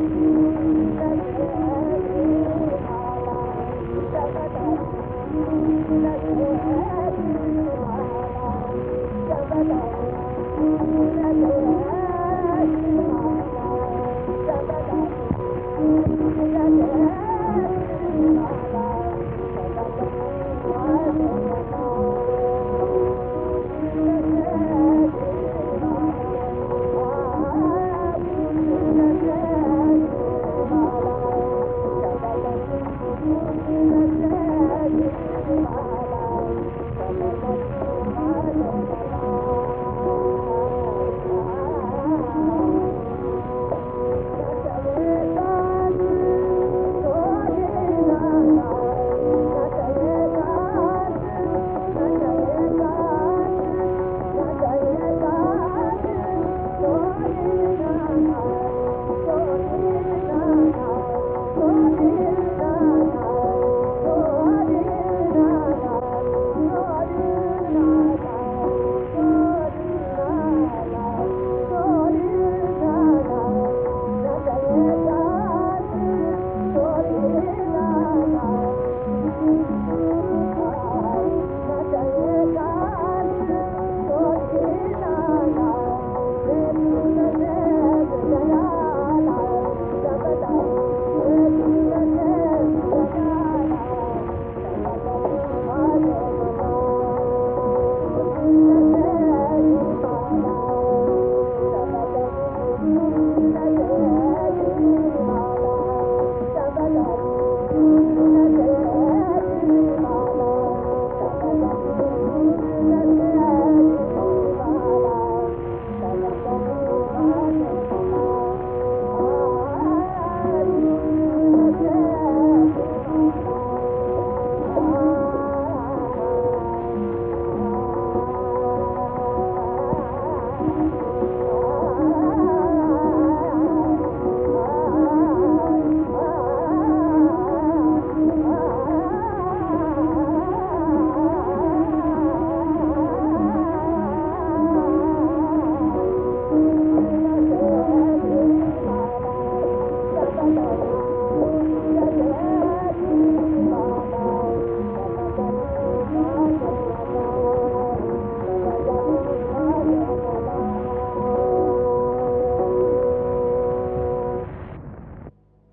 car